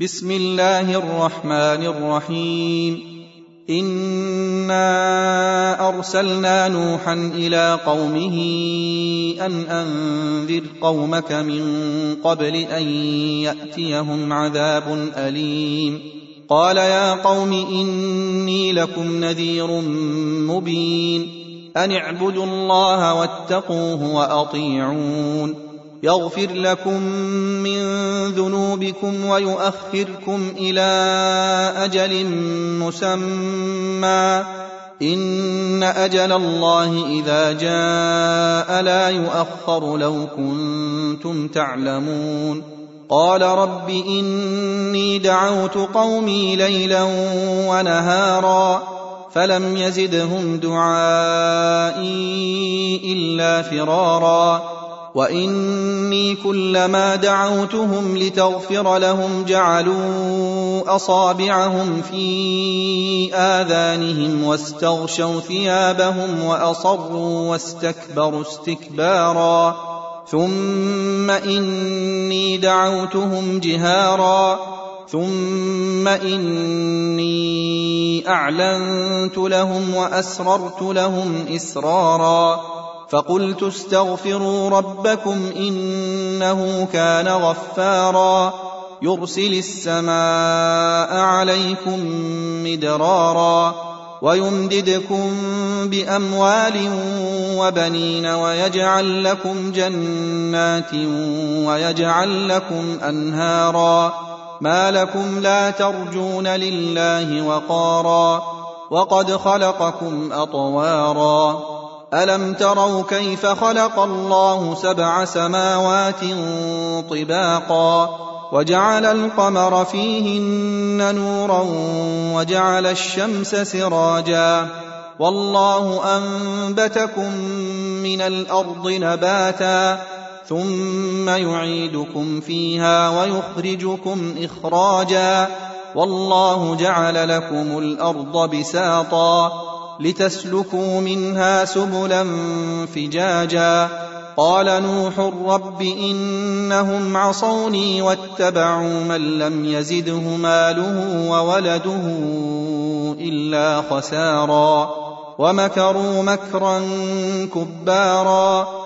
بسم الله الرحمن الرحيم. إنا أرسلنا نوحا إلى قومه أن أنذر قومك من قبل أن يأتيهم عذاب أليم. قال يا قوم إني لكم نذير مبين. أن اعبدوا الله واتقوه وأطيعون. يغفر لكم من ذنوبكم ويؤخركم إلى أجل مسمى. إن أجل الله إذا جاء لا يؤخر لو كنتم تعلمون. قال رب إني دعوت قومي ليلا ونهارا فلم يزدهم دعائي إلا فرارا. واني كلما دعوتهم لتغفر لهم جعلوا اصابعهم في اذانهم واستغشوا ثيابهم واصروا واستكبروا استكبارا ثم اني دعوتهم جهارا ثم اني اعلنت لهم واسررت لهم اسرارا فقلت استغفروا ربكم إنه كان غفارا. يرسل السماء عليكم مدرارا ويمددكم بأموال وبنين ويجعل لكم جنات ويجعل لكم أنهارا. ما لكم لا ترجون لله وقارا. وقد خلقكم أطوارا. الم تروا كيف خلق الله سبع سماوات طباقا وجعل القمر فيهن نورا وجعل الشمس سراجا والله انبتكم من الأرض نباتا ثم يعيدكم فيها ويخرجكم اخراجا والله جعل لكم الأرض بساطا لتسلكوا منها سبلا فجاجا قال نوح رب إنهم عصوني واتبعوا من لم يزده ماله وولده إلا خسارا ومكروا مكرا كبارا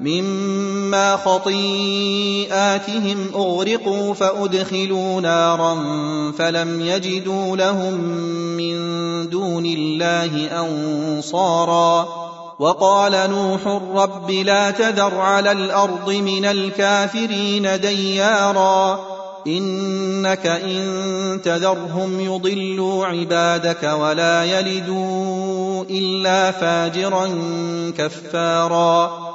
مما خطيئاتهم أغرقوا فأدخلوا نارا فلم يجدوا لهم من دون الله أنصارا. وقال نوح رب لا تذر على الأرض من الكافرين ديارا. إنك إن تذرهم يضلوا عبادك ولا يلدوا إلا فاجرا كفارا.